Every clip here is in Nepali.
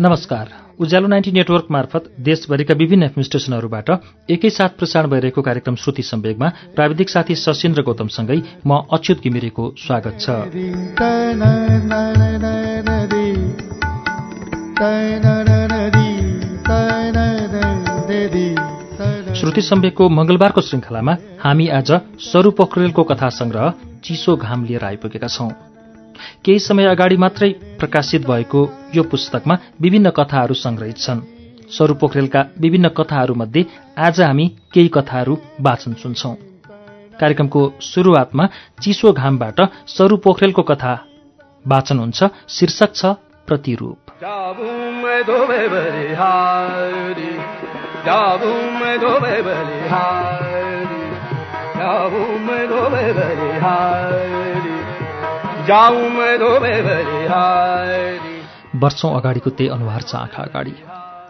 नमस्कार। उज्यालो नाइन्टी नेटवर्क मार्फत देशभरिका विभिन्न एफएम स्टेशनहरूबाट एकैसाथ प्रसारण भइरहेको कार्यक्रम श्रुति सम्वेगमा प्राविधिक साथी सशिन्द्र गौतमसँगै म अच्युत घिमिरेको स्वागत छ। सम्वेकको मंगलबारको श्रृङ्खलामा हामी आज सरू पोखरेलको कथा संग्रह चिसो घाम लिएर आइपुगेका छौं। केही समय अगाडि मात्रै प्रकाशित भएको यो पुस्तकमा विभिन्न कथाहरू संग्रहित छन्। सरू पोखरेलका विभिन्न कथाहरूमध्ये आज हामी केही कथाहरू वाचन सुन्छौं। कार्यक्रमको सुरुवातमा चिसो घामबाट सरू पोखरेलको कथा वाचन हुन्छ शीर्षक छ प्रतिरूप। वर्षौं अगाडिको त्यही अनुहार छ आँखा अगाडि।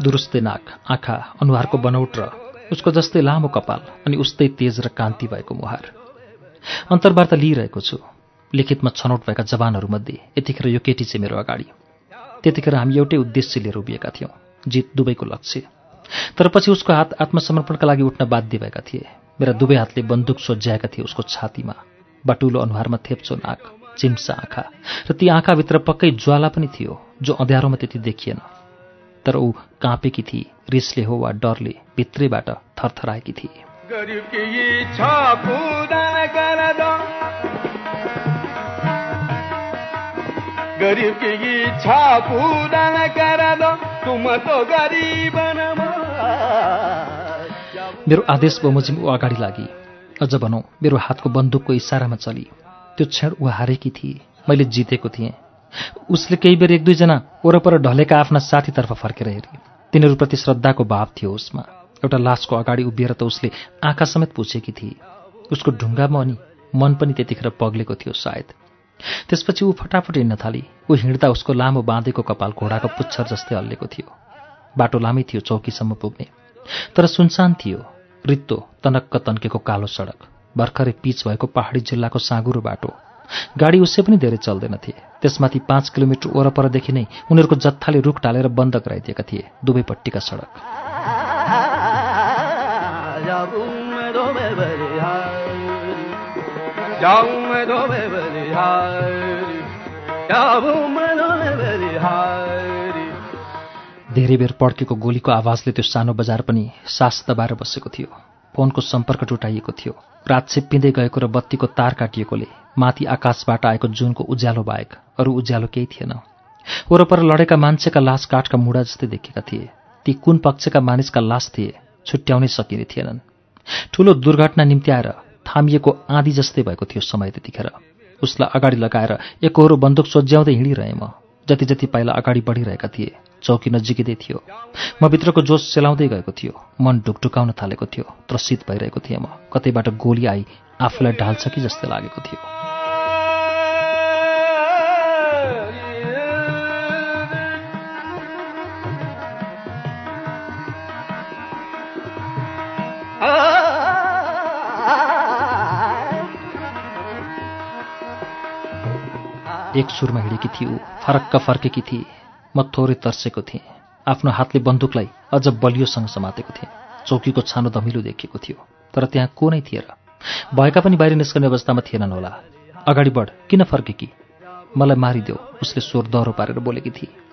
दुरुस्तै नाक आँखा अनुहारको बनौट र उसको जस्तै लामो कपाल अनि उस्तै तेज र कान्ति भएको मुहार। अन्तर्वार्ता लिइरहेको छु। लिखितमा छनौट भएका जवानहरूमध्ये यतिखेर यो केटी चाहिँ मेरो अगाडि। त्यतिखेर हामी एउटै उद्देश्य लिएर उभिएका थियौँ। जित दुवैको लक्ष्य। तर पछि उसको हात आत्मसमर्पणका लागि उठ्न बाध्य भएका थिए। मेरा दुवै हातले बन्दुक सोझ्याएका थिए उसको छातीमा। बटुलो अनुहारमा थेप्चो नाक चिम्सा आँखा र ती आँखाभित्र पक्कै ज्वाला पनि थियो जो अँध्यारोमा त्यति देखिएन। तर ऊ काँपेकी थिए रिसले हो वा डरले भित्रैबाट थरथराएकी थिए। मेरो आदेश बमोजिम ऊ अगाडि लागि। अझ भनौँ मेरो हातको बन्दुकको इसारामा चली। त्यो क्षण ऊ हारेकी थिए। मैले जितेको थिएँ। उसले केही बेर एक दुईजना वरपर ढलेका आफ्ना साथीतर्फ फर्केर हेरे। तिनीहरूप्रति श्रद्धाको भाव थियो उसमा। एउटा लासको अगाडि उभिएर त उसले आँखा समेत पुछेकी थिए। उसको ढुङ्गामा अनि मन पनि त्यतिखेर पग्लेको थियो सायद। त्यसपछि ऊ फटाफट हिँड्न थाली। ऊ हिँड्दा उसको लामो बाँधेको कपाल घोडाको पुच्छर जस्तै हल्लेको थियो। बाटो लामै थियो चौकीसम्म पुग्ने। तर सुनसान थियो। रित्तो तनक्क तन्केको कालो सडक भर्खरै पिच भएको पहाडी जिल्लाको साँगुरो बाटो। गाडी उसै पनि धेरै चल्दैनथे। त्यसमाथि पाँच किलोमिटर वरपरदेखि नै उनीहरूको जत्थाले रुख टालेर बन्द गराइदिएका थिए दुवैपट्टिका सडक। धेरै बेर पड्केको गोलीको आवाजले त्यो सानो बजार पनि सास दबाएर बसेको थियो। फोनको सम्पर्क टुटाइएको थियो। रात छिप्पिँदै गएको र बत्तीको तार काटिएकोले माथि आकाशबाट आएको जुनको उज्यालो बाहेक अरू उज्यालो केही थिएन। वरपर लडेका मान्छेका लास काठका मुढा जस्तै देखेका थिए। ती कुन पक्षका मानिसका लास थिए छुट्याउनै सकिने थिएनन्। ठूलो दुर्घटना निम्ति आएर थामिएको आँधी जस्तै भएको थियो समय त्यतिखेर। उसलाई अगाडि लगाएर एकहोरो बन्दुक सोझ्याउँदै हिँडिरहे म। जति जति पाइला अगाडि बढिरहेका थिए। चौकी नजिकै थियो। म भित्रको जोस सेलाउँदै गएको थियो। मन ढुकढुकाउन थालेको थियो। त्रसित भइरहेको थिएँ म। कतैबाट गोली आई आफूलाई ढाल्छ कि जस्तै लागेको थियो। एक सुरमा हिँडेकी ऊ। फरक्क फर्केकी थिए। म थोरै तर्सेको थिएँ। आफ्नो हातले बन्दुकलाई अझ बलियोसँग समातेको थिएँ। चौकीको छानो दमिलो देखिएको थियो तर त्यहाँ को नै थिएर भएका पनि बाहिर निस्कने अवस्थामा थिएनन् होला। अगाडि बढ किन फर्केकी मलाई मारिदेऊ उसले स्वर दह्रो पारेर बोलेकी थिए।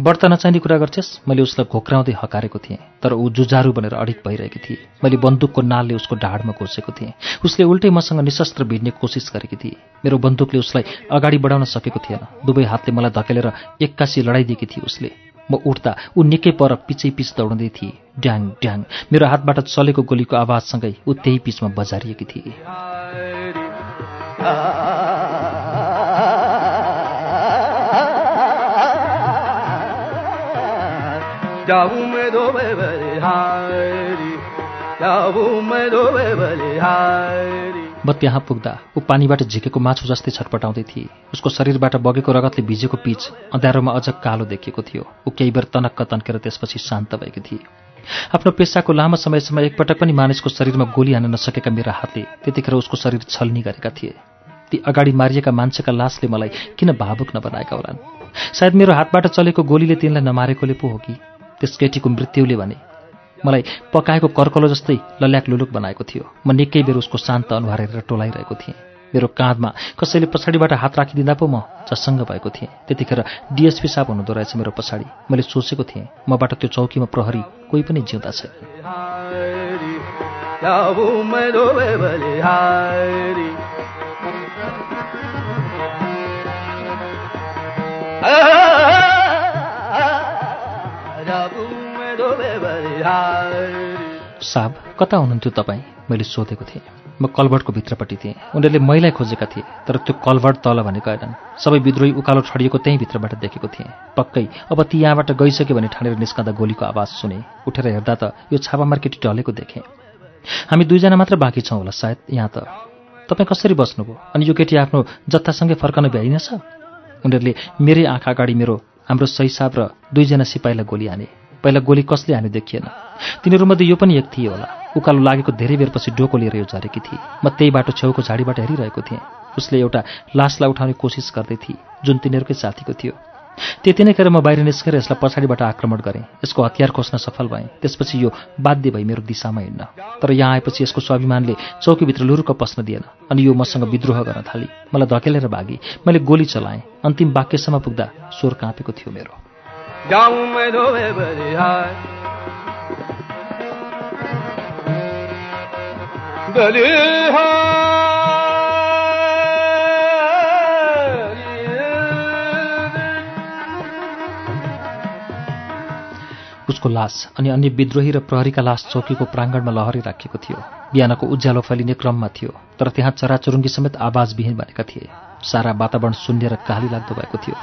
व्रत नचाहिने कुरा गर्छेस्। मैले उसलाई घोक्राउँदै हकारेको थिएँ तर ऊ जुजारु बनेर अडिक भइरहेकी थिए। मैले बन्दुकको नालले उसको ढाडमा घोसेको थिएँ। उसले उल्टै मसँग निशस्त्र भिड्ने कोसिस गरेकी थिए। मेरो बन्दुकले उसलाई अगाडि बढाउन सकेको थिएन। दुवै हातले मलाई धकेलेर एक्कासी लडाइदिएकी थिए उसले। म उठ्दा ऊ निकै पर पिचै पिच दौडँदै थिए। ड्याङ ड्याङ। मेरो हातबाट चलेको गोलीको आवाजसँगै ऊ त्यही पिचमा बजारिएकी थिए। म त्यहाँ पुग्दा ऊ पानीबाट झिकेको माछु जस्तै छटपटाउँदै थिए उसको शरीरबाट बगेको रगतले भिजेको पिच अँध्यारोमा अझ कालो देखिएको थियो ऊ केही बेर तनक्क तन्केर त्यसपछि शान्त भएकी थिए आफ्नो पेसाको लामो समयसम्म एकपटक पनि मानिसको शरीरमा गोली हान्न नसकेका मेरा हातले त्यतिखेर उसको शरीर छल्नी गरेका थिए ती अगाडि मारिएका मान्छेका लासले मलाई किन भावुक नबनाएका होलान् सायद मेरो हातबाट चलेको गोलीले तिनलाई नमारेकोले पो हो कि त्यस केटीको मृत्युले भने मलाई पकाएको कर्कलो जस्तै लल्याक लुलुक बनाएको थियो। म निकै बेर उसको शान्त अनुहार हेरेर टोलाइरहेको थिएँ। मेरो काँधमा कसैले पछाडिबाट हात राखिदिँदा पो म चस्सङ्ग भएको थिएँ। त्यतिखेर डिएसपी साहब हुनुहुँदो रहेछ मेरो पछाडि। मैले सोचेको थिएँ मबाट त्यो चौकीमा प्रहरी कोही पनि जिउँदा छैन। साहब कता हुनुहुन्थ्यो तपाईँ? मैले सोधेको थिएँ। म कलभर्टको भित्रपट्टि थिएँ। उनीहरूले मैलाई खोजेका थिए तर त्यो कलभर्ट तल भनेको आएनन् सबै विद्रोही उकालो ठडिएको त्यहीँ भित्रबाट देखेको थिएँ। पक्कै अब ती यहाँबाट गइसक्यो भने ठानेर निस्कँदा गोलीको आवाज सुने उठेर हेर्दा त यो छापामार केटी ढलेको देखेँ। हामी दुईजना मात्र बाँकी छौँ होला सायद यहाँ त। तपाईँ कसरी बस्नुभयो? अनि यो केटी आफ्नो जत्तासँगै फर्कन भ्याइनेछ? उनीहरूले मेरै आँखा अगाडि मेरो हाम्रो सैसाब र दुईजना सिपाहीलाई गोली हाने। पहिला गोली कसले हाने देखिएन। तिनीहरूमध्ये यो पनि एक थिए होला। उकालो लागेको धेरै बेरपछि डोको लिएर यो झरेकी थिए। म त्यही बाटो छेउको झाडीबाट हेरिरहेको थिएँ। उसले एउटा लासलाई उठाउने कोसिस गर्दै थिए जुन तिनीहरूकै साथीको थियो। त्यति नै खेर म बाहिर निस्केर यसलाई पछाडिबाट आक्रमण गरेँ। यसको हतियार खोज्न सफल भएँ। त्यसपछि यो बाध्य भई मेरो दिशामा हिँड्न। तर यहाँ आएपछि यसको स्वाभिमानले चौकीभित्र लुरुक पस्न दिएन अनि यो मसँग विद्रोह गर्न थाली। मलाई धकेलेर भागी। मैले गोली चलाएँ। अन्तिम वाक्यसम्म पुग्दा स्वर काँपेको थियो मेरो। उसको लास अनि अन्य विद्रोही र प्रहरीका लास चौकीको प्राङ्गणमा लहरी राखिएको थियो। बिहानको उज्यालो फैलिने क्रममा थियो तर त्यहाँ चराचुरुङ्गी समेत आवाजविहीन बनेका थिए। सारा वातावरण शून्य र काली लाग्दो भएको थियो।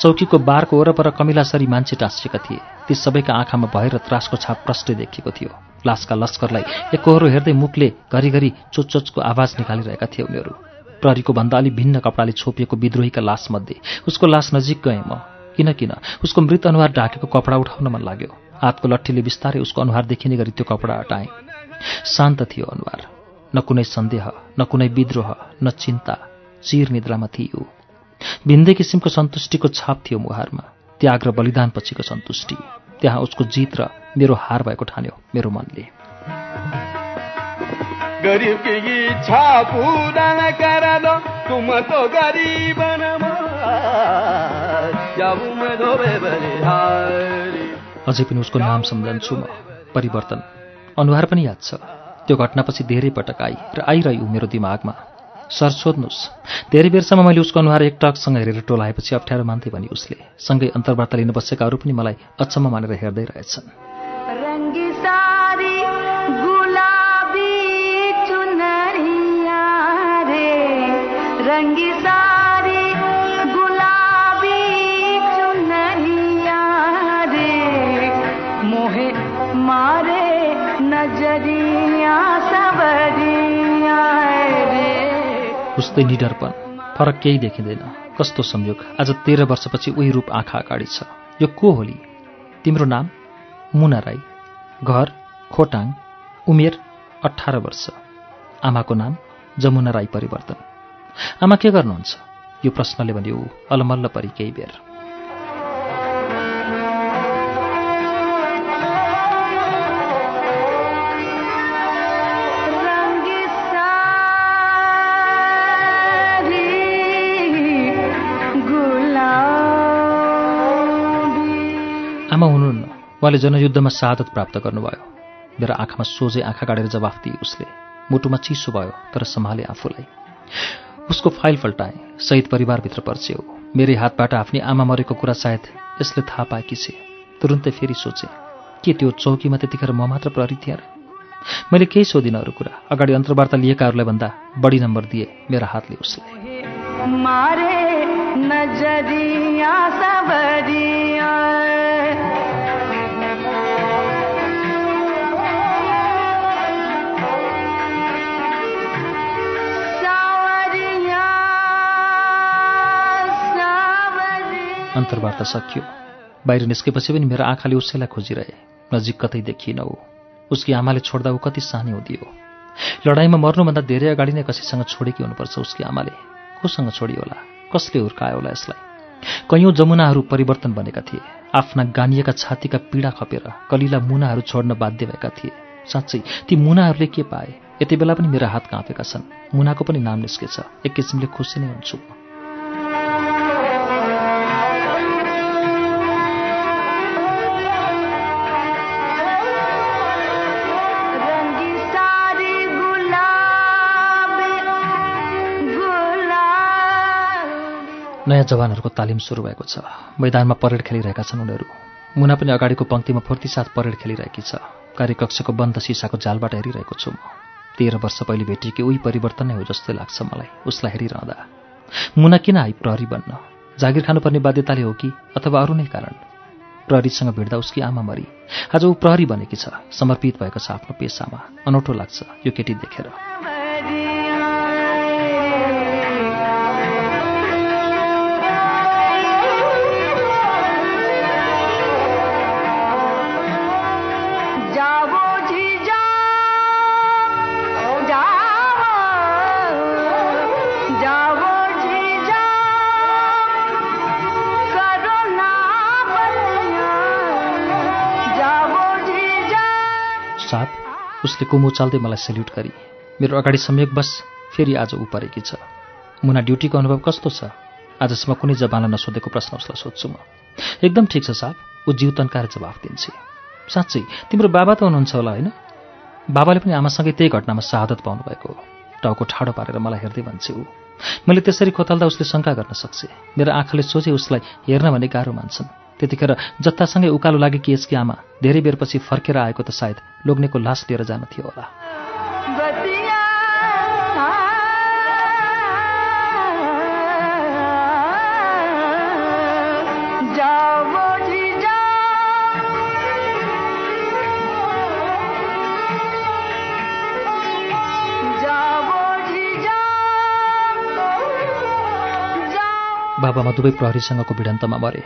चौकीको बारको वरपर कमिलासरी मान्छे टाँसिएका थिए। ती सबैका आँखामा भएर त्रासको छाप प्रष्टै देखिएको थियो। लासका लस्करलाई एकहोरो हेर्दै मुखले घरिघरि चोचोचको आवाज निकालिरहेका थिए उनीहरू। प्रहरीको भन्दा अलि भिन्न कपडाले छोपिएको विद्रोहीका लासमध्ये उसको लास नजिक गएँ म। किन किन उसको मृत अनुहार ढाकेको कपडा उठाउन मन लाग्यो। हातको लट्ठीले बिस्तारै उसको अनुहार देखिने गरी त्यो कपडा हटाएँ। शान्त थियो अनुहार। न कुनै सन्देह न कुनै विद्रोह न चिन्ता चिर निद्रामा थियो। भिन्दै किसिमको सन्तुष्टिको छाप थियो मुहारमा। त्याग र बलिदान पछिको सन्तुष्टि। त्यहाँ उसको जित र मेरो हार भएको ठान्यो मेरो मनले। अझै पनि उसको नाम सम्झन्छु म। परिवर्तन। अनुहार पनि याद छ। त्यो घटनापछि धेरै पटक आई र आइरह्यो मेरो दिमागमा। सर सोध्नुहोस् धेरै बेरसम्म मैले उसको अनुहार एक टकसँग हेरेर टोलाएपछि अप्ठ्यारो मान्थे भने उसले। सँगै अन्तर्वार्ता लिन बसेकाहरू पनि मलाई अचम्म मानेर हेर्दै रहेछन्। उस्तै निडरपन फरक केही देखिँदैन। कस्तो संयोग? आज तेह्र वर्षपछि उही रूप आँखा अगाडि छ। यो को होली? तिम्रो नाम? मुना राई। घर? खोटाङ। उमेर? अठार वर्ष। आमाको नाम? जमुना राई परिवर्तन। आमा के गर्नुहुन्छ? यो प्रश्नले भने ऊ अलमल्ल परि केही बेर। आमा हुनुहुन्न। उहाँले जनयुद्धमा शहादत प्राप्त गर्नुभयो। मेरो आँखामा सोझै आँखा गाडेर जवाफ दिए उसले। मुटुमा चिसो भयो तर सम्हाले आफूलाई। उसको फाइल पल्टाएँ शहीद परिवारभित्र पर्च्यो मेरै हातबाट आफ्नै आमा मरेको कुरा सायद यसले थाहा पाएकी छे। तुरुन्तै फेरि सोचे के त्यो चौकीमा त्यतिखेर म मात्र प्रहरी थिएँ मैले केही सोधिनँ अरू कुरा। अगाडि अन्तर्वार्ता लिएकाहरूलाई भन्दा बढी नम्बर दिए मेरा हातले उसलाई अन्तर्वार्ता सकियो। बाहिर निस्केपछि पनि मेरो आँखाले उसैलाई खोजिरहे। नजिक कतै देखिएन ऊ। उसकी आमाले छोड्दा ऊ कति सानै हुदियो। लडाइँमा मर्नुभन्दा धेरै अगाडि नै कसैसँग छोडेकी हुनुपर्छ उसकी आमाले। कोसँग छोडियो होला? कसले हुर्कायो होला यसलाई? कैयौँ जमुनाहरू परिवर्तन बनेका थिए। आफ्ना गानिएका छातीका पीडा खपेर कलिला मुनाहरू छोड्न बाध्य भएका थिए। साँच्चै ती मुनाहरूले के पाए? यति बेला पनि मेरा हात काँपेका छन्। मुनाको पनि नाम निस्केछ। एक किसिमले खुसी नै हुन्छु नयाँ जवानहरूको तालिम सुरु भएको छ। मैदानमा परेड खेलिरहेका छन् उनीहरू। मुना पनि अगाडिको पङ्क्तिमा फुर्तीसाथ परेड खेलिरहेकी छ। कार्यकक्षको बन्द सिसाको जालबाट हेरिरहेको छु म। तेह्र वर्ष पहिले भेटिएकी उही परिवर्तन नै हो जस्तो लाग्छ मलाई। उसलाई हेरिरहँदा। मुना किन आइ प्रहरी बन्न? जागिर खानुपर्ने बाध्यताले हो कि अथवा अरू नै कारण? प्रहरीसँग भिड्दा उसकी आमा मरी। आज ऊ प्रहरी बनेकी छ। समर्पित भएको छ आफ्नो पेसामा। अनौठो लाग्छ यो केटी देखेर। साप उसले कुमो चाल्दै मलाई सेल्युट गरी मेरो अगाडि संयोगवश फेरि आज ऊ परेकी छ। मुना ड्युटीको अनुभव कस्तो छ? आजसम्म कुनै जवानलाई नसोधेको प्रश्न उसलाई सोध्छु म। एकदम ठिक छ साहब। ऊ जिउ तन्काएर जवाफ दिन्छे। साँच्चै तिम्रो बाबा त हुनुहुन्छ होला होइन? बाबाले पनि आमासँगै त्यही घटनामा शहादत पाउनुभएको हो। टाउको ठाडो पारेर मलाई हेर्दै भन्छे ऊ। मैले त्यसरी खोतल्दा उसले शङ्का गर्न सक्छ मेरो आँखाले सोझे उसलाई हेर्न भने गाह्रो मान्छन्। त्यतिखेर जत्तासँगै उकालो लागे कि यसकी आमा धेरै बेरपछि फर्केर आएको त सायद लोग्नेको लास लिएर जान थियो होला। बाबामा दुवै प्रहरीसँगको भिडन्तमा मरे।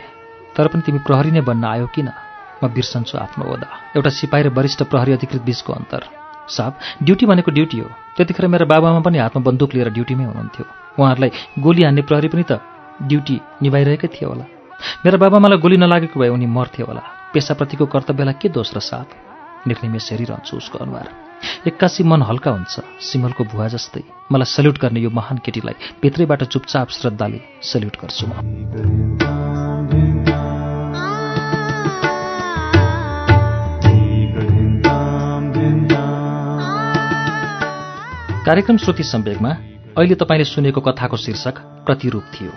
तर पनि तिमी प्रहरी नै बन्न आयो किन? म बिर्सन्छु आफ्नो ओदा। एउटा सिपाही र वरिष्ठ प्रहरी अधिकृत बिचको अन्तर। साहब ड्युटी भनेको ड्युटी हो। त्यतिखेर मेरो बाबामा पनि हातमा बन्दुक लिएर ड्युटीमै हुनुहुन्थ्यो। उहाँहरूलाई गोली हान्ने प्रहरी पनि त ड्युटी निभाइरहेकै थियो होला। मेरो बाबामालाई गोली नलागेको भए उनी मर्थे होला। पेसाप्रतिको कर्तव्यलाई के दोष र साप निर्निमेष हेरिरहन्छु उसको अनुहार। एक्कासी मन हल्का हुन्छ सिमलको भुवा जस्तै। मलाई सल्युट गर्ने यो महान केटीलाई भित्रैबाट चुपचाप श्रद्धाले सल्युट गर्छु म। कार्यक्रम श्रुति सम्वेकमा अहिले तपाईँले सुनेको कथाको शीर्षक प्रतिरूप थियो।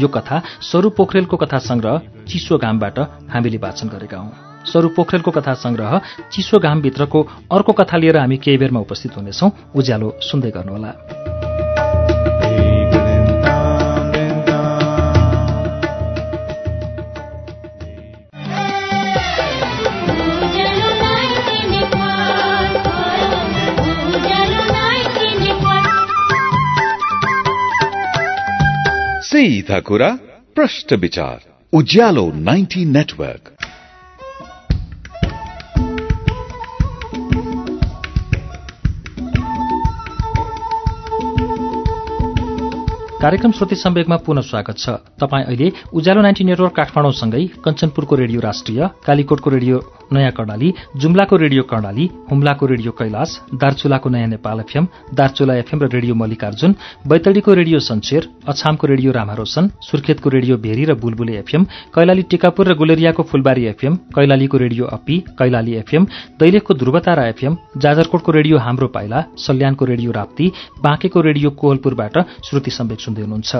यो कथा स्वरूप पोखरेलको कथा संग्रह चिसो घामबाट हामीले वाचन गरेका हौं। स्वरूप पोखरेलको कथा संग्रह चिसो घामभित्रको अर्को कथा लिएर हामी केही बेरमा उपस्थित हुनेछौं। उज्यालो सुन्दै गर्नुहोला। सीधा कुरा प्रश्न विचार उज्यालो 90 नेटवर्क कार्यक्रम श्रुति सम्वेकमा पुनः स्वागत छ। तपाईँ अहिले उज्यालो नाइन्टी नेटवर्क काठमाडौँसँगै कञ्चनपुरको रेडियो राष्ट्रिय कालीकोटको रेडियो नयाँ कर्णाली जुम्लाको रेडियो कर्णाली हुम्लाको रेडियो कैलाश दार्चुलाको नयाँ नेपाल एफएम दार्चुला एफएम र रेडियो मल्लिकार्जुन बैतडीको रेडियो सन्चेर अछामको रेडियो रामारोशन सुर्खेतको रेडियो भेरी र बुलबुले एफएम कैलाली टिकापुर र गुलेरियाको फुलबारी एफएम कैलालीको रेडियो अपी कैलाली एफएम दैलेखको ध्रुवतारा एफएम जाजरकोटको रेडियो हाम्रो पाइला सल्यानको रेडियो राप्ती बाँकेको रेडियो कोहलपुरबाट श्रुति सम्वेक सुन्दै हुनुहुन्छ।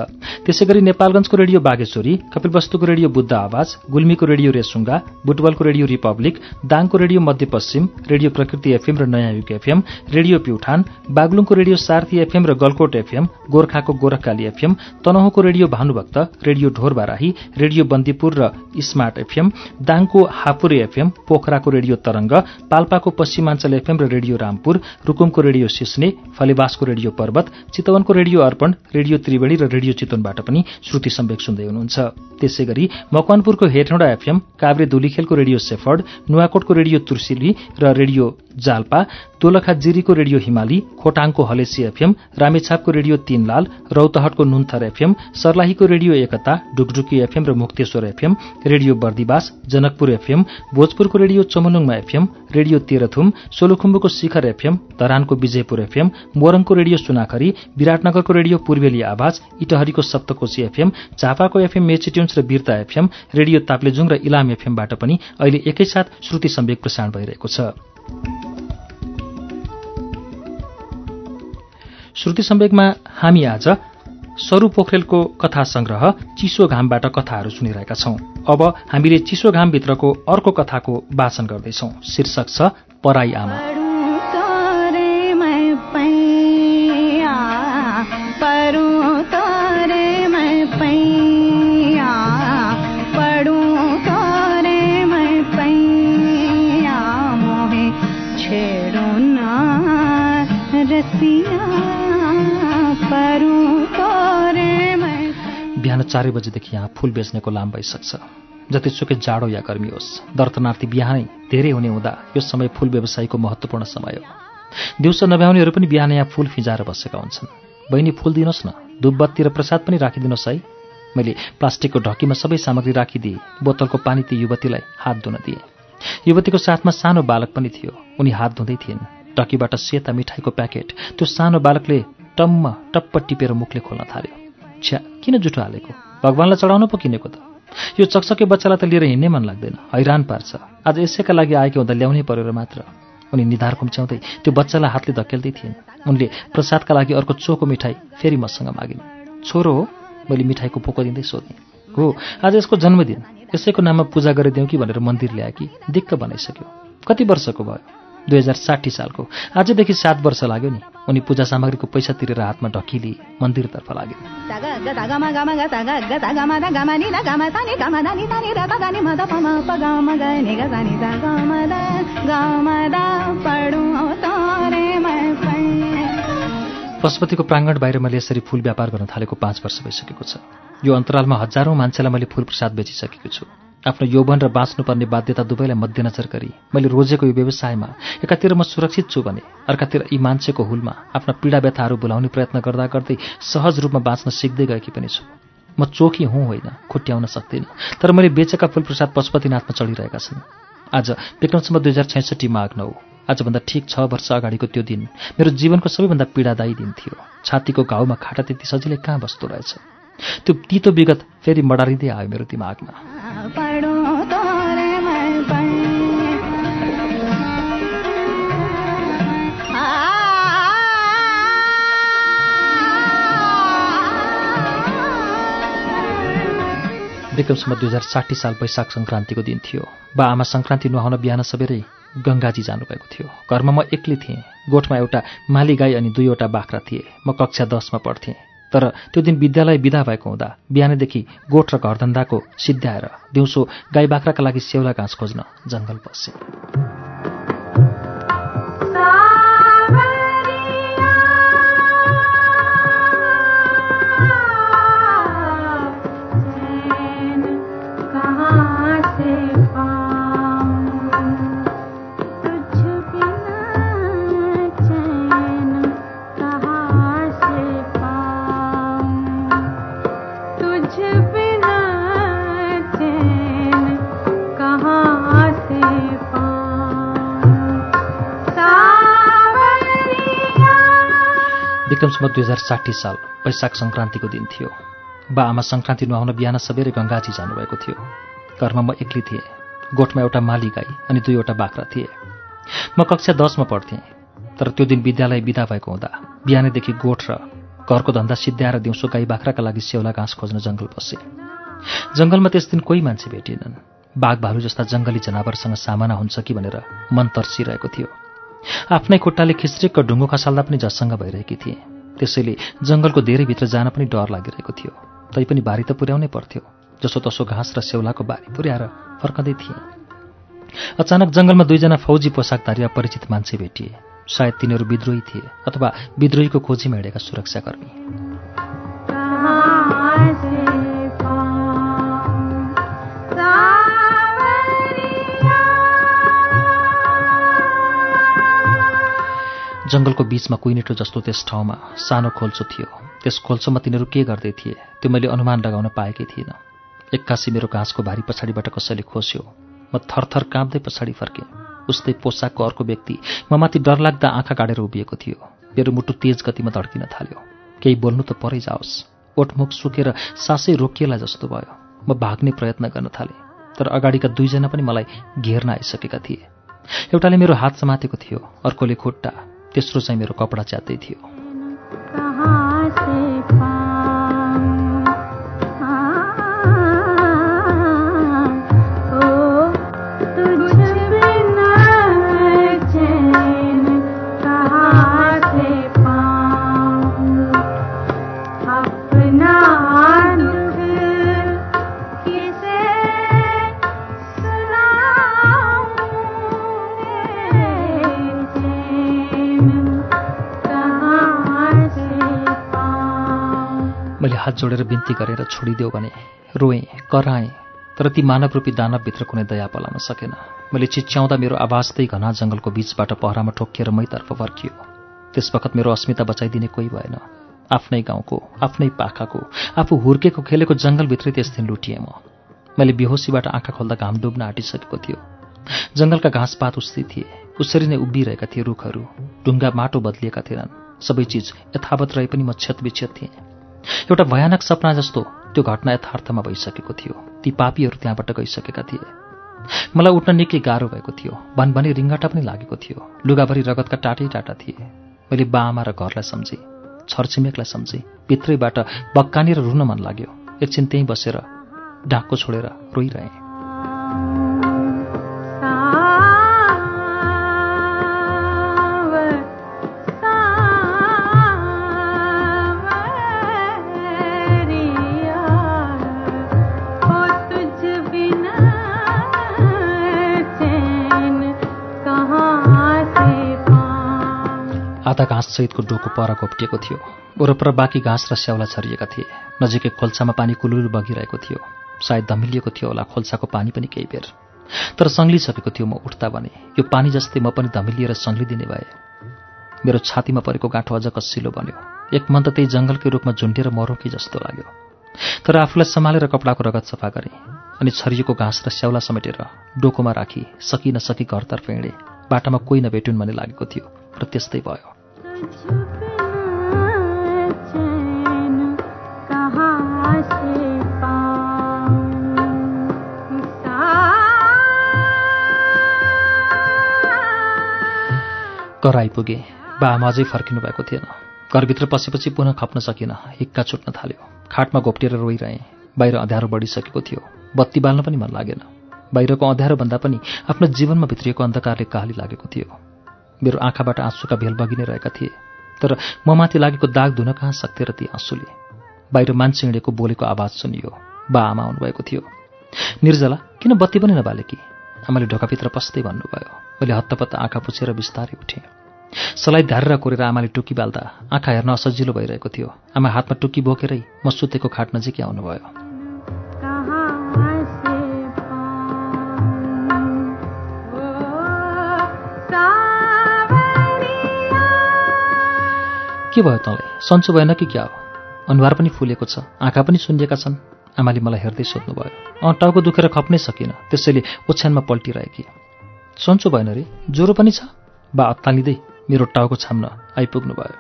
त्यसै गरी नेपालगंजको रेडियो बागेश्वरी कपिलवस्तुको रेडियो बुद्ध आवाज गुल्मीको रेडियो रेसुङ्गा बुटवलको रेडियो रिपब्लिक दाङको radio Madhyapaschim radio Prakriti FM र नयाँ युग एफएम रेडियो प्युठान बागलुङको रेडियो सार्थी एफएम र गलकोट एफएम गोर्खाको Gorakhkali FM तनहुको radio Bhanubhakta radio Dhorbarahi radio Bandipur र स्मार्ट एफएम दाङको हापुरे एफएम पोखराको रेडियो तरंग पाल्पाको पश्चिमाञ्चल एफएम र रेडियो रामपुर रुकुमको रेडियो सिस्ने फलेवासको रेडियो पर्वत चितवनको रेडियो अर्पण रेडियो त्रिवेणी र रेडियो चितवनबाट पनि श्रुति सम्वेक सुन्दै हुनुहुन्छ। त्यसै गरी मकवानपुरको हेटौँडा एफएम काभ्रे दुलीखेलको रेडियो सेफर्ड नुवाकोटको रेडियो तुर्सिली र रेडियो जाल्पा दोलखा जिरीको रेडियो हिमाली खोटाङको हलेसी एफएम रामेछापको रेडियो तीनलाल रौतहटको नुन्थर एफएम सर्लाहीको रेडियो एकता डुकडुकी एफएम र Mukteshwar FM radio Bardibas Janakpur FM भोजपुरको radio चमनुङमा एफएम रेडियो तेह्रथुम सोलुखुम्बुको शिखर एफएम धरानको विजयपुर एफएम मोरङको रेडियो सुनाखरी विराटनगरको रेडियो पूर्वेली आवाज इटहरीको सप्तकोशी एफएम झापाको एफएम मेचिट्युन्स र वीरता एफएम रेडियो ताप्लेजुङ र इलाम एफएमबाट पनि अहिले एकैसाथ श्रुति सम्वेक प्रसारण भइरहेको छ। श्रुति सम्वेकमा हामी आज सरू पोखरेलको कथा संग्रह चिसो घामबाट कथाहरू सुनिरहेका छौं। अब हामीले चिसो घामभित्रको अर्को कथाको वाचन गर्दैछौ। शीर्षक छ पराई आमा। बिहान चारै बजेदेखि यहाँ फुल बेच्नेको लाम भइसक्छ। जतिसुकै जाडो या गर्मी होस् दर्शनार्थी बिहानै धेरै हुने हुँदा यो समय फुल व्यवसायीको महत्त्वपूर्ण समय हो। दिउँसो नभ्याउनेहरू पनि बिहान यहाँ फुल फिजाएर बसेका हुन्छन्। बहिनी फुल दिनुहोस् न। धुपबत्ती र प्रसाद पनि राखिदिनुहोस् है। मैले प्लास्टिकको ढकीमा सबै सामग्री राखिदिएँ बोतलको पानी ती युवतीलाई हात धुन दिएँ। युवतीको साथमा सानो बालक पनि थियो। उनी हात धुँदै थिइन्। ढकीबाट सेता मिठाईको प्याकेट त्यो सानो बालकले टम्म टप्प टिपेर मुखले खोल्न थाल्यो। छ्या किन जुठो हालेको? भगवान्लाई चढाउनु पो किनेको त। यो चकचके बच्चालाई त लिएर हिँड्नै मन लाग्दैन। हैरान पार्छ। आज यसैका लागि आएको हुँदा ल्याउनै परेर मात्र। उनी निधार खुम्च्याउँदै त्यो बच्चालाई हातले धकेल्दै थिइन्। उनले प्रसादका लागि अर्को चोको मिठाई फेरि मसँग मागिन्। छोरो हो मैले मिठाईको पोको दिँदै सोधेँ। हो आज यसको जन्मदिन। यसैको नाममा पूजा गरिदिउँ कि भनेर मन्दिर ल्याए कि दिक्क बनाइसक्यो। कति वर्षको भयो? दुई हजार साठी सालको। आजदेखि सात वर्ष लाग्यो नि। उनी पूजा सामग्रीको पैसा तिरेर हातमा ढकिली मन्दिरतर्फ लागे पशुपतिको प्राङ्गण बाहिर मैले यसरी फुल व्यापार गर्न थालेको पाँच वर्ष भइसकेको छ। यो अन्तरालमा हजारौँ मान्छेलाई मैले फुल प्रसाद बेचिसकेको छु। आफ्नो यौवन र बाँच्नुपर्ने बाध्यता दुवैलाई मध्यनजर गरी मैले रोजेको यो व्यवसायमा एकातिर म सुरक्षित छु भने अर्कातिर यी मान्छेको हुलमा आफ्ना पीडा व्यथाहरू बोलाउने प्रयत्न गर्दा गर्दै सहज रूपमा बाँच्न सिक्दै गएकी पनि छु। म चोखी हुँ होइन खुट्याउन सक्दिनँ तर मैले बेचेका फुलप्रसाद पशुपतिनाथमा चढिरहेका छन्। आज विक्रमसम्म दुई हजार छैसठी माघ नौ आजभन्दा ठिक छ वर्ष अगाडिको त्यो दिन मेरो जीवनको सबैभन्दा पीडादायी दिन थियो। छातीको घाउमा खाटा त्यति सजिलै कहाँ बस्दो रहेछ? त्यो तितो विगत फेरि मडारिँदै आयो मेरो दिमागमा विक्रमसम्म दुई हजार साठी साल वैशाख सङ्क्रान्तिको दिन थियो बा आमा सङ्क्रान्ति नुहाउन बिहान सबेरै गङ्गाजी जानुभएको थियो घरमा म एक्लै थिएँ गोठमा एउटा माली गाई अनि दुईवटा बाख्रा थिए म कक्षा दसमा पढ्थेँ तर त्यो दिन विद्यालय विदा भएको हुँदा बिहानैदेखि गोठ र घरधन्दाको सिद्ध्याएर दिउँसो गाई बाख्राका लागि सेउला घाँस खोज्न जङ्गल पसे विक्रमसम्म दुई हजार साठी साल वैशाख सङ्क्रान्तिको दिन थियो। बा आमा सङ्क्रान्ति नुहाउन बिहान सबेरै गङ्गाजी जानुभएको थियो। घरमा म एक्लै थिएँ। गोठमा एउटा माली गाई अनि दुईवटा बाख्रा थिए। म कक्षा दसमा पढ्थेँ तर त्यो दिन विद्यालय बिदा भएको हुँदा बिहानैदेखि गोठ र घरको धन्दा सिद्ध्याएर दिउँसो गाई बाख्राका लागि सेउला घाँस खोज्न जङ्गल पसे जङ्गलमा त्यस दिन कोही मान्छे भेटिएनन्। बाघ भालु जस्ता जङ्गली जनावरसँग सामना हुन्छ कि भनेर मन तर्सिरहेको थियो। आफ्नै खुट्टाले खिच्रिक्क ढुङ्गो खसाल्दा पनि झस्सँग भइरहेकी थिए। त्यसैले जङ्गलको धेरै भित्र जान पनि डर लागिरहेको थियो। तैपनि बारी त पुर्याउनै पर्थ्यो जसो तसो घाँस र सेउलाको बारी पुर्याएर फर्कँदै थिए। अचानक जङ्गलमा दुईजना फौजी पोसाकधारी अपरिचित मान्छे भेटिए। सायद तिनीहरू विद्रोही थिए अथवा विद्रोहीको खोजीमा हिँडेका सुरक्षाकर्मी। जङ्गलको बीचमा कुइनेटो जस्तो त्यस ठाउँमा सानो खोल्चो थियो। त्यस खोल्चोमा तिनीहरू के गर्दै थिए त्यो मैले अनुमान लगाउन पाएकै थिइनँ। एक्कासी मेरो घाँसको भारी पछाडिबाट कसैले खोस्यो। म थरथर काँप्दै पछाडि फर्केँ। उस्तै पोसाकको अर्को व्यक्ति म माथि डरलाग्दा आँखा काटेर उभिएको थियो। मेरो मुटु तेज गतिमा धड्किन थाल्यो। केही बोल्नु त परै जाओस्। ओठमुख सुकेर सासै रोकिएला जस्तो भयो। म भाग्ने प्रयत्न गर्न थालेँ। तर अगाडिका दुईजना पनि मलाई घेर्न आइसकेका थिए। एउटाले मेरो हात समातेको थियो अर्कोले खुट्टा। तेस्रो चाहिँ मेरो कपडा च्यात्दै थियो। हात जोडेर बिन्ती गरेर छोडिदेऊ भने रोएँ कराएँ तर ती मानवरूपी दानवभित्र कुनै दया पलाउन सकेन। मैले चिच्याउँदा मेरो आवाज त्यही घना जङ्गलको बीचबाट पहरामा ठोकिएर मैतर्फ फर्कियो। त्यस वखत मेरो अस्मिता बचाइदिने कोही भएन। आफ्नै गाउँको आफ्नै पाखाको आफू हुर्केको खेलेको जङ्गलभित्रै त्यस दिन लुटिएँ म। मैले बेहोसीबाट आँखा खोल्दा घाम डुब्न आँटिसकेको थियो। जङ्गलका घाँसपात उस्तै थिए। उसरी नै उभिरहेका थिए रुखहरू। ढुङ्गा माटो बदलिएका थिएनन्। सबै चिज यथावत रहे पनि म क्षतविक्षत थिएँ। एउटा भयानक सपना जस्तो त्यो घटना यथार्थमा भइसकेको थियो। ती पापीहरू त्यहाँबाट गइसकेका थिए। मलाई उठ्न निकै गाह्रो भएको थियो। भनभनी रिङ्गटा पनि लागेको थियो। लुगाभरि रगतका टाटै टाटा थिए। मैले बाआमा र घरलाई सम्झेँ। छरछिमेकलाई सम्झेँ। भित्रैबाट बक्कानी र रुन मन लाग्यो। एकछिन त्यहीँ बसेर ढाकको छोडेर रोइरहेँ। आधा घाँससहितको डोको पर घोप्टिएको थियो। वरपर बाँकी घाँस र स्याउला छरिएका थिए। नजिकै खोल्सामा पानी कुलुलु बगिरहेको थियो। सायद धमिलिएको थियो होला खोल्साको पानी पनि केही बेर। तर सङ्लिसकेको थियो म उठ्दा भने यो पानी जस्तै म पनि धमिलिएर सङ्लिदिने भए। मेरो छातीमा परेको गाँठो अझ कसिलो बन्यो। एक मन त त्यही जङ्गलकै रूपमा झुन्डेर मरौँ कि जस्तो लाग्यो। तर आफूलाई सम्हालेर कपडाको रगत सफा गरेँ अनि छरिएको घाँस र स्याउला समेटेर डोकोमा राखी सकि नसकी घरतर्फ हिँडेँ। बाटामा कोही नभेटुन् भन्ने लागेको थियो र त्यस्तै भयो। घर आइपुगे। बाआमा अझै फर्किनु भएको थिएन। घरभित्र पसेपछि पुनः खप्न सकिनँ हिक्का छुट्न थाल्यो। खाटमा घोप्टिएर रोइरहेँ। बाहिर अँध्यारो बढिसकेको थियो। बत्ती बाल्न पनि मन लागेन। बाहिरको अँध्यारोभन्दा पनि आफ्नो जीवनमा भित्रिएको अन्धकारले काली लागेको थियो। मेरो आँखाबाट आँसुका भेल बगिनै रहेका थिए। तर म माथि लागेको दाग धुन कहाँ सक्थे र ती आँसुले? बाहिर मान्छे हिँडेको बोलेको आवाज सुनियो। बा आमा आउनुभएको थियो। निर्जला किन बत्ती पनि नबालेकी आमाले ढोकाभित्र पस्दै भन्नुभयो। मैले हत्तपत्त आँखा पुछेर बिस्तारै उठेँ। सलाई धारेर कोरेर आमाले टुकी बाल्दा आँखा हेर्न असजिलो भइरहेको थियो। आमा हातमा टुकी बोकेरै म सुतेको खाट नजिकै आउनुभयो। के भयो तँलाई? सन्चो भएन कि क्या? हो अनुहार पनि फुलेको छ आँखा पनि सुनिएका छन्। आमाले मलाई हेर्दै सोध्नुभयो। अँ टाउको दुखेर खप्नै सकिनँ। त्यसैले ओछ्यानमा पल्टिरहेकी। सन्चो भएन रे ज्वरो पनि छ? बा अत्तालिँदै मेरो टाउको छाम्न आइपुग्नु भयो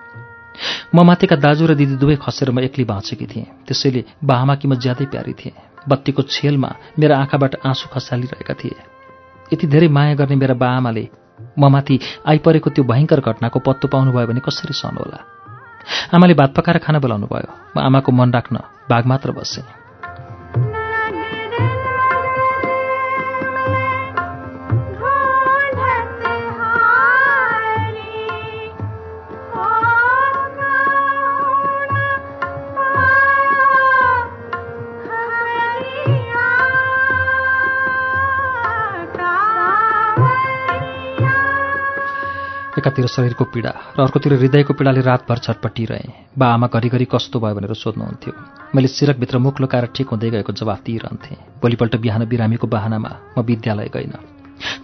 म माथिका दाजु र दिदी दुवै खसेर म एक्लै बाँचेकी थिएँ। त्यसैले बाहामा कि म ज्यादै प्यारी थिएँ। बत्तीको छेलमा मेरा आँखाबाट आँसु खसालिरहेका थिए। यति धेरै माया गर्ने मेरा बाआमाले म माथि आइपरेको त्यो भयङ्कर घटनाको पत्तो पाउनुभयो भने कसरी सहनु होला? आमाले भात पकाएर खाना बोलाउनु भयो म आमाको मन राख्न भाग मात्र बसेँ। एकातिर शरीरको पीडा र अर्कोतिर हृदयको पीडाले रातभर छटपटिरहेँ। बा आमा घरिघरि कस्तो भयो भनेर सोध्नुहुन्थ्यो। मैले सिरकभित्र मुख लुकाएर ठिक हुँदै गएको जवाफ दिइरहन्थेँ। भोलिपल्ट बिहान बिरामीको बाहनामा म विद्यालय गइनँ।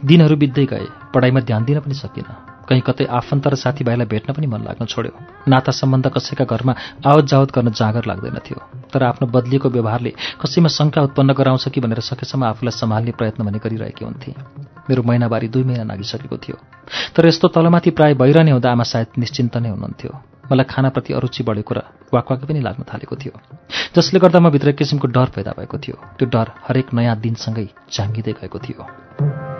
दिनहरू बित्दै गए। पढाइमा ध्यान दिन पनि सकिनँ। कहीँ कतै आफन्त र साथीभाइलाई भेट्न पनि मन लाग्न छोड्यो। नाता सम्बन्ध कसैका घरमा आवत जावत गर्न जाँगर लाग्दैन थियो। तर आफ्नो बदलिएको व्यवहारले कसैमा शङ्का उत्पन्न गराउँछ कि भनेर सकेसम्म आफूलाई सम्हाल्ने प्रयत्न भने गरिरहेकी हुन्थे। मेरो महिनाबारी दुई महिना नागिसकेको थियो। तर यस्तो तलमाथि प्राय भइरहने हुँदा आमा सायद निश्चिन्त नै हुनुहुन्थ्यो। मलाई खानाप्रति अरुचि बढेको र वाकवाकी पनि लाग्न थालेको थियो। जसले गर्दा म भित्र किसिमको डर पैदा भएको थियो। त्यो डर हरेक नयाँ दिनसँगै झाङ्गिँदै गएको थियो।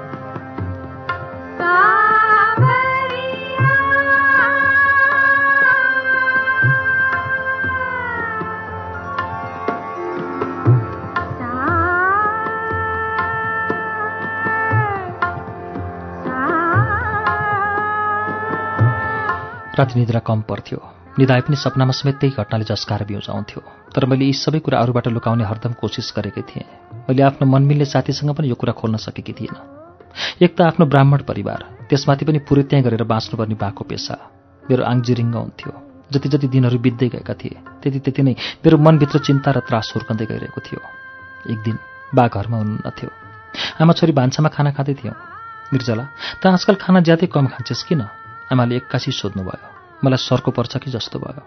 राति निद्रा कम पर्थ्यो। निदाए पनि सपनामा समेत त्यही घटनाले जस्काएर बिउजाउँथ्यो तर मैले यी सबै कुरा अरूबाट लुकाउने हरदम कोसिस गरेकै थिएँ। मैले आफ्नो मनमिल्ने साथीसँग पनि यो कुरा खोल्न सकेकी थिइनँ एक त आफ्नो ब्राह्मण परिवार त्यसमाथि पनि पुरै त्यहाँ गरेर बाँच्नुपर्ने बाको पेसा। मेरो आङजिरिङ्ग हुन्थ्यो। जति जति दिनहरू बित्दै गएका थिए त्यति त्यति नै मेरो मनभित्र चिन्ता र त्रास हुर्कँदै गइरहेको थियो। एक दिन बा घरमा हुनुहुन्नथ्यो आमा छोरी भान्सामा खाना खाँदै थियौँ। निर्जला त आजकल खाना ज्यादै कम खान्छेस् किन? आमाले एक्कासी सोध्नुभयो मलाई सर्को पर्छ कि जस्तो भयो?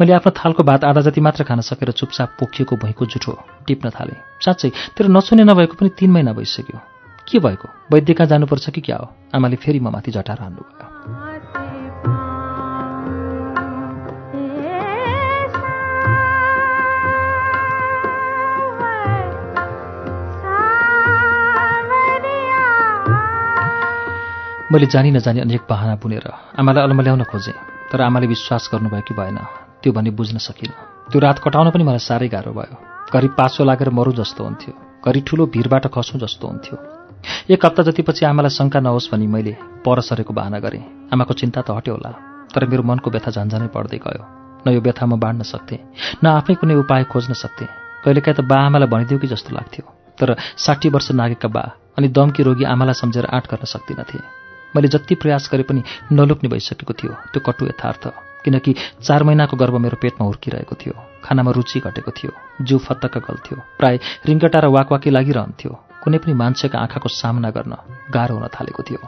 मैले आफ्नो थालको भात आधा जति मात्र खान सकेर चुपचाप पोखिएको भुइँको जुठो टिप्न थालेँ। साँच्चै तेरो नसुने नभएको पनि तिन महिना भइसक्यो। के भएको? वैद्य कहाँ जानुपर्छ कि क्या हो? आमाले फेरि म माथि झटार हान्नुभयो। मैले जानी नजानी अनेक बहाना बुनेर आमालाई अलमल्याउन खोजेँ तर आमाले विश्वास गर्नुभयो कि भएन। त्यो भने बुझ्न सकिनँ। त्यो रात कटाउन पनि मलाई साह्रै गाह्रो भयो। घरि पासो लागेर मरौँ जस्तो हुन्थ्यो। घरि ठुलो भिरबाट खसौँ जस्तो हुन्थ्यो। एक हप्ता जतिपछि आमालाई शङ्का नहोस् भनी मैले पर सरेको बाहना गरेँ। आमाको चिन्ता त हट्यो होला तर मेरो मनको व्यथा झन्झनै पढ्दै गयो। न यो व्यथा म बाँड्न सक्थेँ न आफै कुनै उपाय खोज्न सक्थेँ। कहिलेकाहीँ त बा आमालाई भनिदिउ कि जस्तो लाग्थ्यो। तर साठी वर्ष नागेका बा अनि दमकी रोगी आमालाई सम्झेर आँट गर्न सक्दिनथे मैले जति प्रयास गरे पनि नलुक्ने भइसकेको थियो। त्यो कटु यथार्थ किनकि चार महिनाको गर्व मेरो पेटमा हुर्किरहेको थियो। खानामा रुचि घटेको थियो। जिउ फत्तक्क गल्थ्यो प्राय रिङ्गटा र वाकवाकी लागिरहन्थ्यो। कुनै पनि मान्छेका आँखाको सामना गर्न गाह्रो हुन थालेको थियो।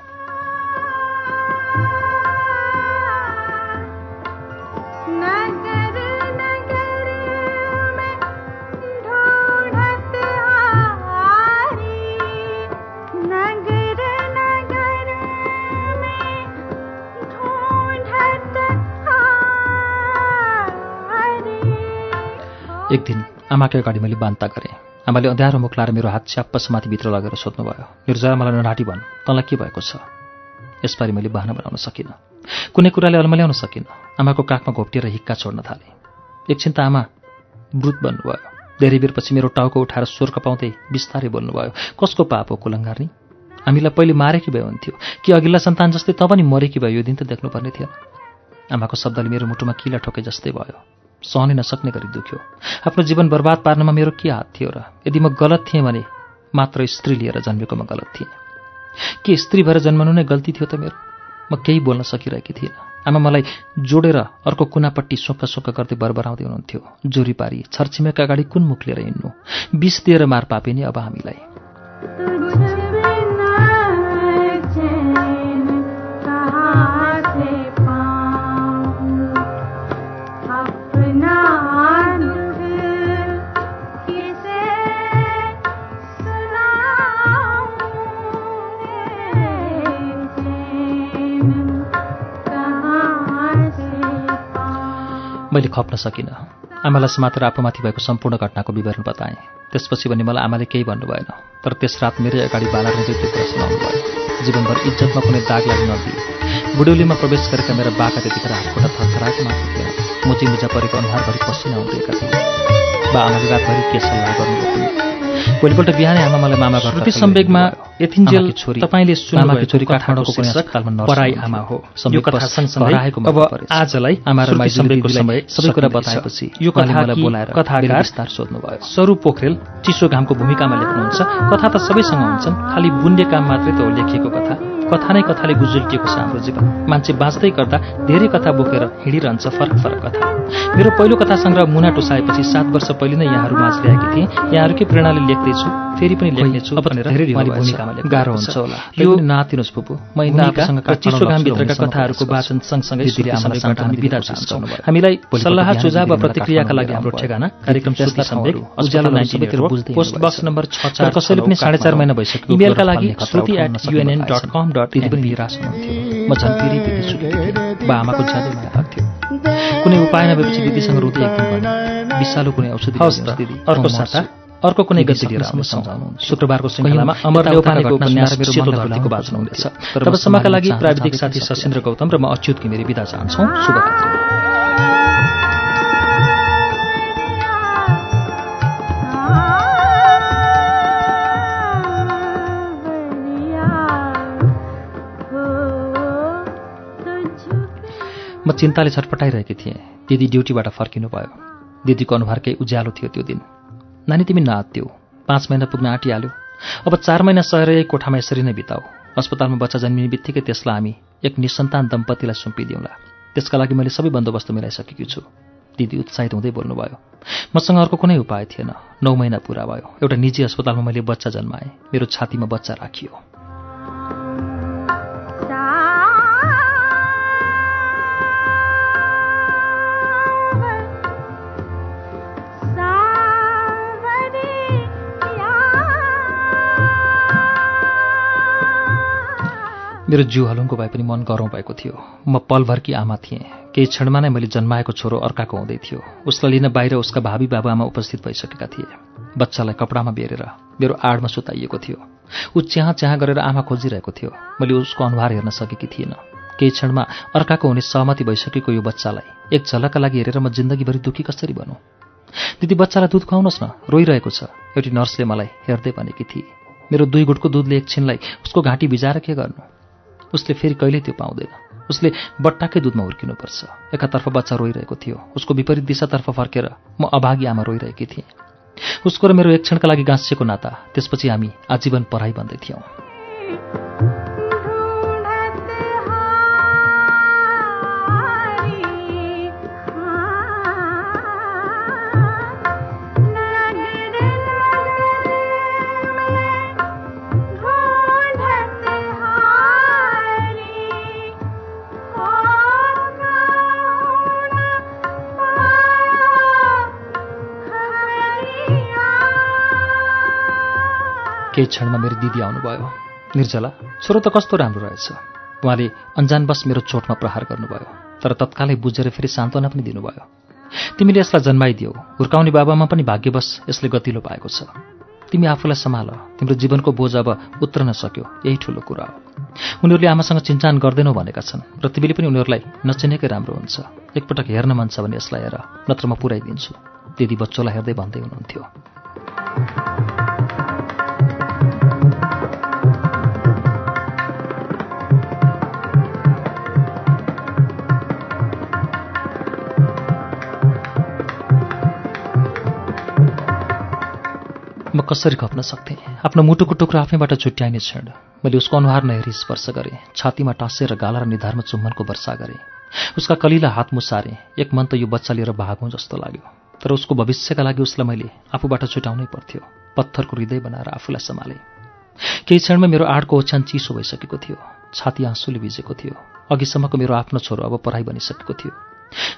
आमाकै अगाडि मैले बान्ता गरेँ। आमाले अँध्यारो मुख लाएर मेरो हात च्याप्प समाथि भित्र लगेर सोध्नुभयो निर्जया मलाई ननाटी भन्। तँलाई के भएको छ? यसपालि मैले बहाना बनाउन सकिनँ। कुनै कुराले अलमल्याउन सकिनँ। आमाको काखमा घोप्टिएर हिक्का छोड्न थालेँ। एकछिन त आमा ब्रुत बन्नुभयो। धेरै बेरपछि मेरो टाउको उठाएर स्वर कपाउँदै बिस्तारै बोल्नुभयो कसको पाप हो कुलङ्गार्नी? हामीलाई पहिले मारेकी भए हुन्थ्यो। कि अघिल्ला सन्तान जस्तै त पनि मरेकी भयो यो दिन त देख्नुपर्ने थिएन? आमाको शब्दले मेरो मुटुमा किला ठोके जस्तै भयो। सहनै नसक्ने गरी दुख्यो। आफ्नो जीवन बर्बाद पार्नमा मेरो के हात थियो र यदि म गलत थिएँ भने मात्र स्त्री लिएर जन्मेको म गलत थिएँ। के स्त्री भएर जन्मनु नै गल्ती थियो त मेरो? म केही बोल्न सकिरहेकी थिइनँ। आमा मलाई जोडेर अर्को कुनापट्टि सोक्क सोक्क गर्दै बरबराउँदै हुनुहुन्थ्यो। जोरी पारी छरछिमेका अगाडि कुन मुख लिएर हिँड्नु? विष दिएर मार पापे नि अब हामीलाई। मैले खप्न सकिनँ। आमालाई समातेर आफूमाथि भएको सम्पूर्ण घटनाको विवरण बताएँ। त्यसपछि भने मलाई आमाले केही भन्नु भएन तर त्यस रात मेरै अगाडि बाला रुँदै त्यो कुरा सुनाउनु भयो जीवनभर इज्जतमा कुनै दाग लाग्न नदिए। बुढौलीमा प्रवेश गरेका मेरा बाका त्यतिखेर हातखुट्टा थरथराएको मात्र थिएन। मुची मुजा परेको अनुहारभरि पसिना उम्रिएका थिए। बा आमाले रातभरि के सल्लाह गर्नुभयो? भोलिपल्ट बिहानै आमा मलाई मामा घर सम्वेकमा यतिन्जेल तपाईँले छोरी काठमाडौँको पराई। आमा हो। यो कथा सँगसँगै अब। आजलाई आमा र समय सबै कुरा। बताएपछि यो उहाँले कथा मलाई बोलाएर कथाकार विस्तार सोध्नुभयो। स्वरूप पोखरेल चिसो घामको भूमिकामा लेख्नुहुन्छ। कथा त सबैसँग हुन्छन् खालि बुन्ने काम मात्रै त हो लेखिएको कथा। कथा नै कथाले गुजुल्टिएको छ हाम्रो जीवन। मान्छे बाँच्दै गर्दा धेरै कथा बोकेर हिँडिरहन्छ फरक फरक कथा। मेरो पहिलो कथा सङ्ग्रह मुना टुसाएपछि सात वर्ष पहिले नै यहाँहरू माझ ल्याएकी थिएँ। यहाँहरूकै प्रेरणाले लेख्दैछु। फेरि पनि लेख्नेछु भनेर उहाँले। भूमिकामा लेख्नु गाह्रो। हुन्छ होला। यो नआत्तिनुहोस् फुपू। म र चिसो घामभित्रका कथाहरूको वाचन सँगसँगै सम्वेकबाट हामी बिदा चाहन्छौँ। हामीलाई सल्लाह सुझाव वा प्रतिक्रियाका लागि हाम्रो लिएर ठेगाना। कार्यक्रम श्रुति सम्वेक उज्यालो नाइन्टी बुझ्दै पोस्ट बक्स। नम्बर छ चार कसैले पनि साढे चार महिना भइसक्यो इमेलका लागि Shruti at UNN dot. Com dot दिदी पनि हुनुहुन्थ्यो म झन् पिरी सुकिन्थेँ बा आमाको ज्यादै माया लाग्थ्यो कुनै उपाय नभएपछि दिदीसँग रुँदै एकदिन भने विशालु कुनै औषधि हवस् दिदी अर्को साता। अर्को कुनै गति लिएर सम्झाउनुहुन्छ। शुक्रबारको श्रृङ्खलामा अमर ल्याउपानेको उपन्यास सेतो धरतीको वाचन हुनेछ तबसम्मका लागि प्राविधिक साथी सशेन्द्र गौतम र म अच्युत घिमिरे बिदा चाहन्छौँ। शुभरात्री म चिन्ताले छटपटाइरहेकी थिएँ। दिदी ड्युटीबाट फर्किनु भयो। दिदीको अनुहार केही उज्यालो थियो त्यो दिन। नानी तिमी नाच्थ्यौ पाँच महिना पुग्न आँटिहाल्यो। अब चार महिना सहेर यही कोठामा यसरी नै बिताऊ। अस्पतालमा बच्चा जन्मिने बित्तिकै त्यसलाई हामी एक निसन्तान दम्पतिलाई सुम्पिदिउँला। त्यसका लागि मैले सबै बन्दोबस्त मिलाइसकेकी छु। दिदी उत्साहित हुँदै बोल्नुभयो मसँग अर्को कुनै उपाय थिएन। नौ महिना पुरा भयो। एउटा निजी अस्पतालमा मैले बच्चा जन्माएँ। मेरो छातीमा बच्चा राखियो। मेरो जिउ हलुङ्गो भए पनि मन गरौँ भएको थियो। म पलभरकी आमा थिएँ। केही क्षणमा नै मैले जन्माएको छोरो अर्काको हुँदै थियो। उसलाई लिन बाहिर उसका भावी बाबुआमा उपस्थित भइसकेका थिए। बच्चालाई कपडामा बेरेर मेरो आडमा सुताइएको थियो। ऊ च्याहाँ च्याहाँ गरेर आमा खोजिरहेको थियो। मैले उसको अनुहार हेर्न सकेकी थिइनँ केही क्षणमा अर्काको हुने सहमति भइसकेको यो बच्चालाई एक झलकका लागि हेरेर म जिन्दगीभरि दुःखी कसरी बनौँ? दिदी बच्चालाई दुध खुवाउनुहोस् न। रोइरहेको छ। एउटी नर्सले मलाई हेर्दै भनेकी थिए। मेरो दुई गुटको दुधले एकछिनलाई उसको घाँटी भिजाएर के गर्नु? उसले फेरि कहिल्यै त्यो पाउँदैन। उसले बट्टाकै दुधमा हुर्किनुपर्छ। एकातर्फ बच्चा रोइरहेको थियो। उसको विपरीत दिशातर्फ फर्केर म अभागी आमा रोइरहेकी थिएँ। उसको र मेरो एक क्षणका लागि गाँसिएको नाता त्यसपछि हामी आजीवन पढाइ बन्दै थियौँ। केही क्षणमा मेरो दिदी आउनुभयो। निर्जला छोरो त कस्तो राम्रो रहेछ। उहाँले अन्जानबस मेरो चोटमा प्रहार गर्नुभयो तर तत्कालै बुझेर फेरि सान्त्वना पनि दिनुभयो। तिमीले यसलाई जन्माइदियौ हुर्काउने बाबामा पनि भाग्यवश यसले गतिलो पाएको छ। तिमी आफूलाई सम्हाल तिम्रो जीवनको बोझ अब उत्रन सक्यो यही ठुलो कुरा हो। उनीहरूले आमासँग चिन्चान गर्दैनौ भनेका छन् र तिमीले पनि उनीहरूलाई नचिनेकै राम्रो हुन्छ। एकपटक हेर्न मन छ भने यसलाई हेर नत्र म पुऱ्याइदिन्छु। दिदी बच्चोलाई हेर्दै भन्दै हुनुहुन्थ्यो। म कसरी खप्न सक्थेँ? आफ्नो मुटुको टुक्रो आफैबाट छुट्याइने क्षण। मैले उसको अनुहार नहेरी स्पर्श गरेँ। छातीमा टाँसेर गाला र निधारमा चुम्बनको वर्षा गरेँ। उसका कलिला हात मुसारेँ। एक मन त यो बच्चा लिएर भागौँ जस्तो लाग्यो। तर उसको भविष्यका लागि उसलाई मैले आफूबाट छुटाउनै पर्थ्यो। पत्थरको हृदय बनाएर आफूलाई सम्हालेँ। केही क्षणमा मेरो आडको ओछ्यान चिसो भइसकेको थियो। छाती आँसुले भिजेको थियो। अघिसम्मको मेरो आफ्नो छोरो अब पढाइ बनिसकेको थियो।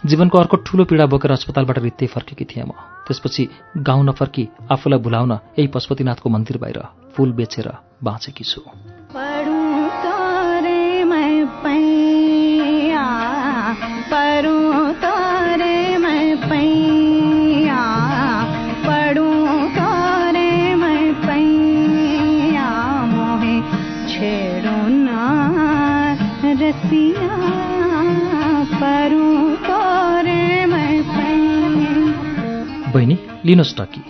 जीवनको अर्को ठूलो पीडा बोकेर अस्पतालबाट रित्तै फर्केकी थिएँ म। त्यसपछि गाउँ नफर्की आफूलाई भुलाउन यही पशुपतिनाथको मन्दिर बाहिर फुल बेचेर बाँचेकी छु। पढौँ लिनुहोस् टकी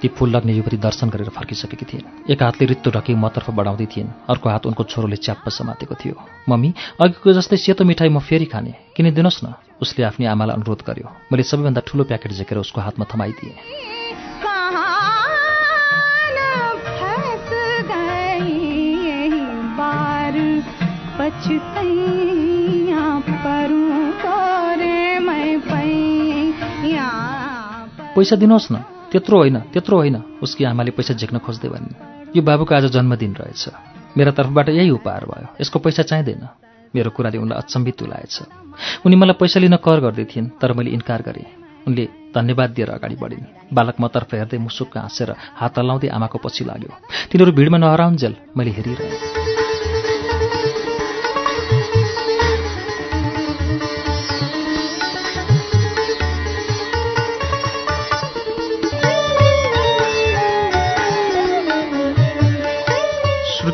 ती फुल लग्ने युवती दर्शन गरेर फर्किसकेकी थिइन्। एक हातले रित्तो ढकी मतर्फ बढाउँदै थिइन्। अर्को हात उनको छोरोले च्याप्प समातेको थियो। मम्मी अघिको जस्तै सेतो मिठाई म फेरि खाने। किनिदिनुहोस् न। उसले आफ्नै आमालाई अनुरोध गर्यो। मैले सबैभन्दा ठुलो प्याकेट झेकेर उसको हातमा थमाइदिएँ। पैसा दिनुहोस् न। त्यत्रो होइन त्यत्रो होइन उसकी आमाले पैसा झेक्न खोज्दै भनिन् यो बाबुको आज जन्मदिन रहेछ। मेरा तर्फबाट यही उपहार भयो। यसको पैसा चाहिँदैन। मेरो कुराले उनलाई अचम्बित तुलाएछ। उनी मलाई पैसा लिन कर गर्दै थिइन् तर मैले इन्कार गरेँ। उनले धन्यवाद दिएर अगाडि बढिन्। बालक मतर्फ हेर्दै मुसुक्क हाँसेर हात हल्लाउँदै आमाको पछि लाग्यो। तिनीहरू भिडमा नहराउन्जेल मैले हेरिरहेँ।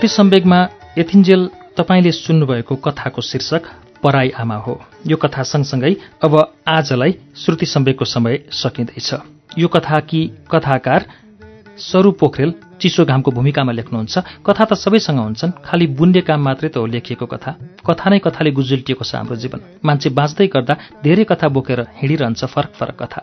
श्रुति सम्वेगमा यथिन्जेल तपाईँले सुन्नुभएको कथाको शीर्षक पराई आमा हो। यो कथा सँगसँगै अब आजलाई श्रुति सम्वेकको समय सकिँदैछ। यो कथा कि कथाकार सरु पोखरेल चिसो घामको भूमिकामा लेख्नुहुन्छ। कथा त सबैसँग हुन्छन् खालि बुन्ने काम मात्रै त हो लेखिएको कथा। कथा नै कथाले गुजुल्टिएको छ हाम्रो जीवन। मान्छे बाँच्दै गर्दा धेरै कथा बोकेर हिँडिरहन्छ फरक फरक कथा।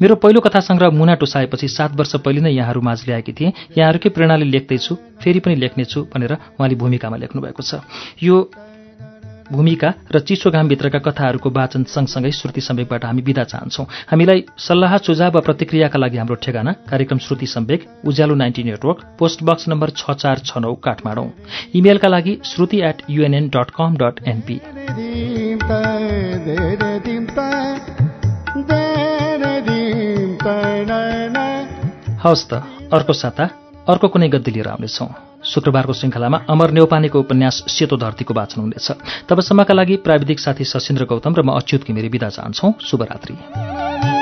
मेरो पहिलो कथा सङ्ग्रह मुना टुसाएपछि सात वर्ष पहिले नै यहाँहरू माझ ल्याएकी थिएँ। यहाँहरूकै प्रेरणाले लेख्दैछु फेरि पनि लेख्नेछु भनेर उहाँले भूमिकामा लेख्नुभएको छ। यो भूमिका र चिसो घामभित्रका कथाहरूको वाचन सँगसँगै श्रुति सम्वेकबाट हामी विदा चाहन्छौँ। हामीलाई सल्लाह सुझाव वा प्रतिक्रियाका लागि हाम्रो ठेगाना कार्यक्रम Shruti Sambek Ujyalo ninety network post box number छ चार छ नौ काठमाडौँ। इमेलका लागि Shruti at UNN dot com dot NP हवस् त अर्को साता अर्को कुनै गद्दी लिएर आउनेछौँ। शुक्रबारको श्रृङ्खलामा अमर नेौपानेको उपन्यास सेतो धरतीको वाचन हुनेछ तबसम्मका लागि प्राविधिक साथी सशिन्द्र गौतम र म अच्युत घिमिरे विदा चाहन्छौ। शुभरात्री।